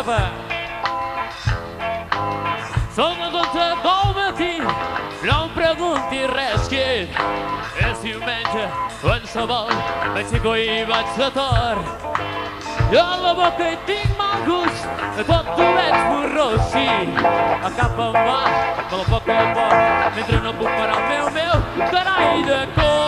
Körper. Sången går till baumen till, långt runt i räsket. Если меньше танцевал, потеку и вальсатор. Я лоботы тик могуч, тот тулець хороший. a poc, mentre no puc parar el meu, meu, carai de cor.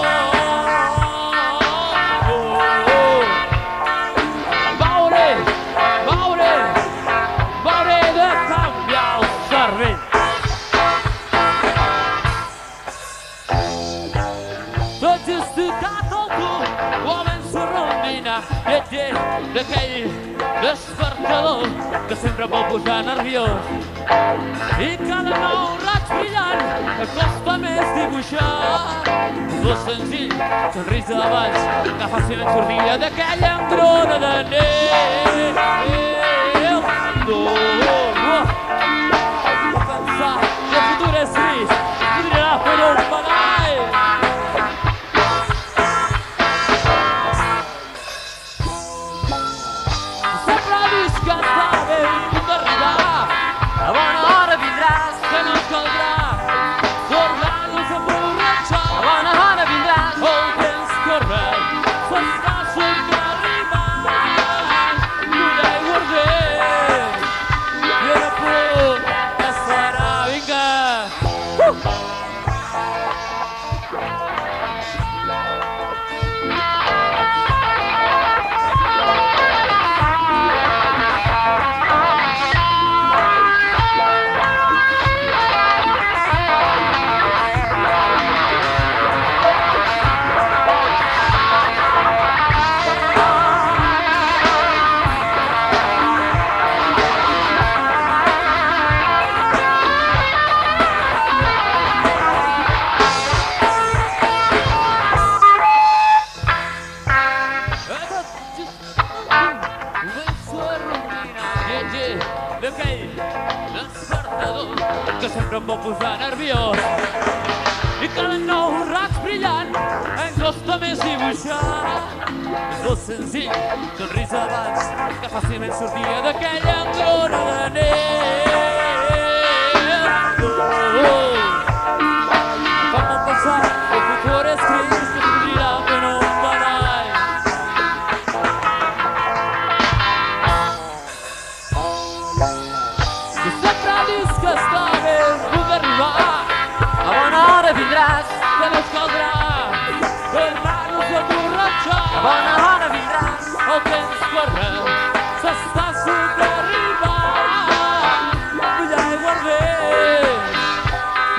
Tot estocat al cul, començo a rondinar. Lletger d'aquell despertador que sempre vol posar nerviós. I cada nou raig brillant costa més dibuixar. Lo senzill, somrís de baix, que fàcilment sortia d'aquella engrona de neu. D'aquell que sempre em vol posar nerviós i cada nou raig brillant em costa més dibuixar és tot senzill, somrís abans que fàcilment sortia d'aquella vindràs que no es caldrà a emborratxar a bona hora vindràs el temps corre s'està sobrarribant vull aigua ardent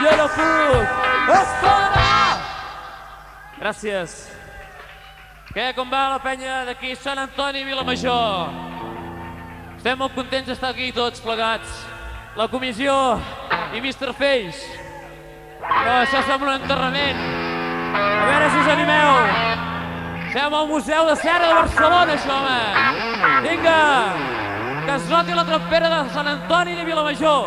jo no puc esperar gràcies què, com va la penya d'aquí Sant Antoni i Vilamajor? Estem molt contents d'estar aquí tots plegats. La comissió i Mr. Face. Però això sembla un enterrament. A veure si us animeu. Estem al Museu de Serra de Barcelona, això, home. Vinga, que es noti la trompera de Sant Antoni de Vilamajor.